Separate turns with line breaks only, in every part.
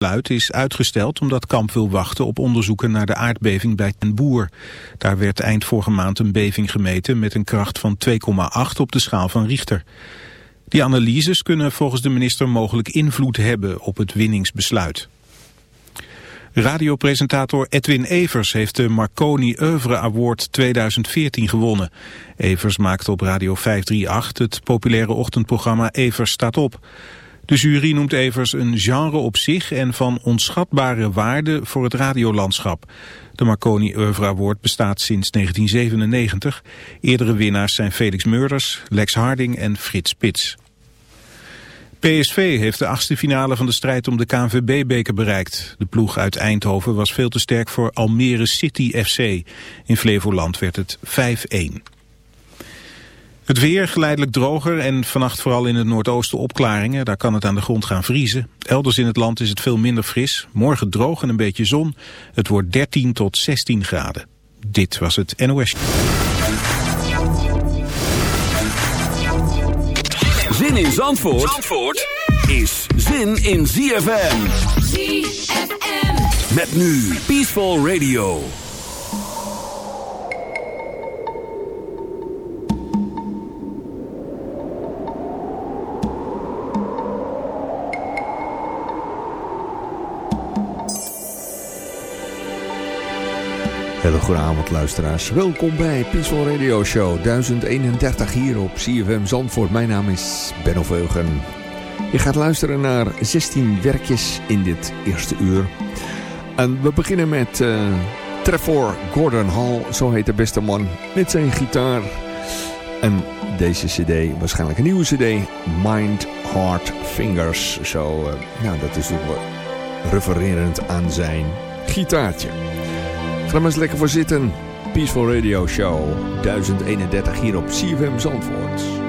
besluit is uitgesteld omdat Kamp wil wachten op onderzoeken naar de aardbeving bij Ten Boer. Daar werd eind vorige maand een beving gemeten met een kracht van 2,8 op de schaal van Richter. Die analyses kunnen volgens de minister mogelijk invloed hebben op het winningsbesluit. Radiopresentator Edwin Evers heeft de Marconi Oeuvre Award 2014 gewonnen. Evers maakte op Radio 538 het populaire ochtendprogramma Evers staat op. De jury noemt Evers een genre op zich en van onschatbare waarde voor het radiolandschap. De Marconi Oeuvre Award bestaat sinds 1997. Eerdere winnaars zijn Felix Meurders, Lex Harding en Frits Spits. PSV heeft de achtste finale van de strijd om de KNVB-beker bereikt. De ploeg uit Eindhoven was veel te sterk voor Almere City FC. In Flevoland werd het 5-1. Het weer geleidelijk droger en vannacht vooral in het noordoosten opklaringen. Daar kan het aan de grond gaan vriezen. Elders in het land is het veel minder fris. Morgen droog en een beetje zon. Het wordt 13 tot 16 graden. Dit was het NOS.
Zin in Zandvoort, Zandvoort is zin in ZFM. ZFM. Met nu Peaceful Radio.
Hele goede avond luisteraars. Welkom bij Peaceful Radio Show 1031 hier op CFM Zandvoort. Mijn naam is Benno Veugen. Je gaat luisteren naar 16 werkjes in dit eerste uur. En we beginnen met uh, Trevor Gordon Hall, zo heet de beste man, met zijn gitaar. En deze cd, waarschijnlijk een nieuwe cd, Mind, Heart, Fingers. Zo, uh, nou dat is ook refererend aan zijn gitaartje. Ga maar eens lekker voor zitten. Peaceful Radio Show 1031 hier op CFM Zandvoort.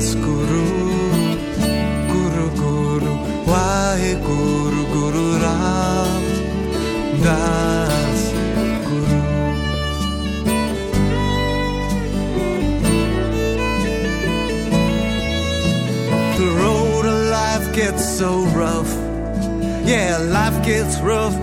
Das Guru, Guru Guru, Wahe Guru Guru Ram, Das Guru. The road of life gets so rough, yeah, life gets rough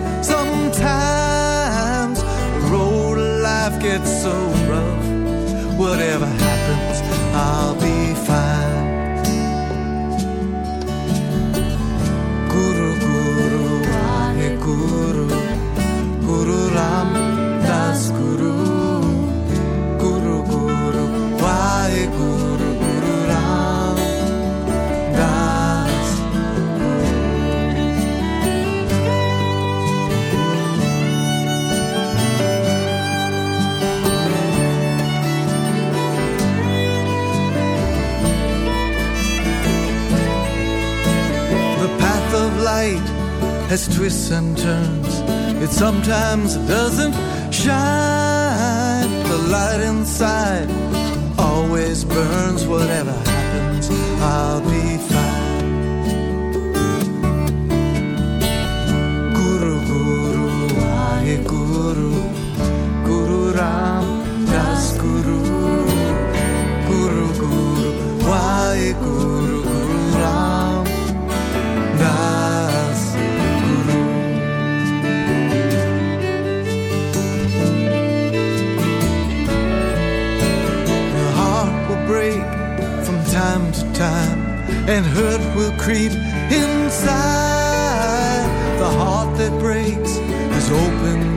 comes the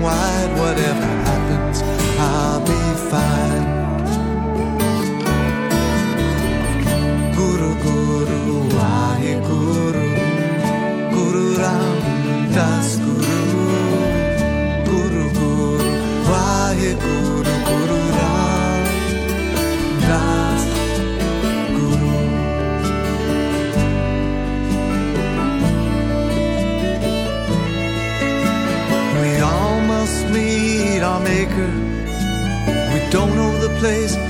wide, whatever. place.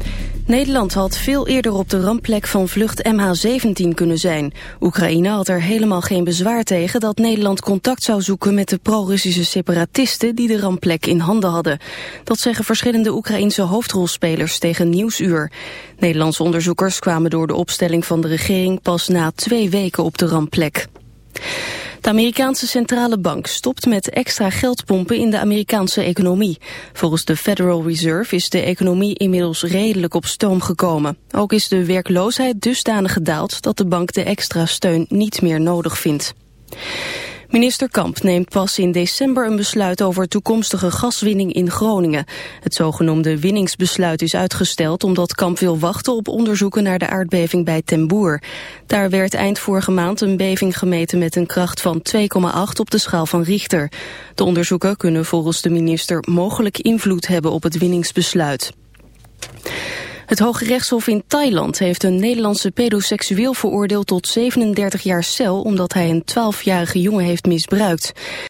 Nederland had veel eerder op de rampplek van vlucht MH17 kunnen zijn. Oekraïne had er helemaal geen bezwaar tegen dat Nederland contact zou zoeken met de pro-Russische separatisten die de rampplek in handen hadden. Dat zeggen verschillende Oekraïnse hoofdrolspelers tegen Nieuwsuur. Nederlandse onderzoekers kwamen door de opstelling van de regering pas na twee weken op de rampplek. De Amerikaanse centrale bank stopt met extra geldpompen in de Amerikaanse economie. Volgens de Federal Reserve is de economie inmiddels redelijk op stoom gekomen. Ook is de werkloosheid dusdanig gedaald dat de bank de extra steun niet meer nodig vindt. Minister Kamp neemt pas in december een besluit over toekomstige gaswinning in Groningen. Het zogenoemde winningsbesluit is uitgesteld omdat Kamp wil wachten op onderzoeken naar de aardbeving bij Ten Boer. Daar werd eind vorige maand een beving gemeten met een kracht van 2,8 op de schaal van Richter. De onderzoeken kunnen volgens de minister mogelijk invloed hebben op het winningsbesluit. Het Hoge Rechtshof in Thailand heeft een Nederlandse pedoseksueel veroordeeld tot 37 jaar cel omdat hij een 12-jarige jongen heeft misbruikt.